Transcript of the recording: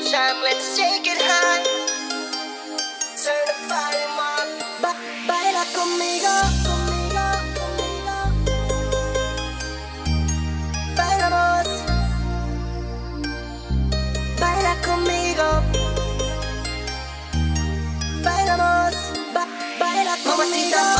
time, let's take it high. Certified ba baila conmigo. Baila conmigo. Bailamos. Baila conmigo.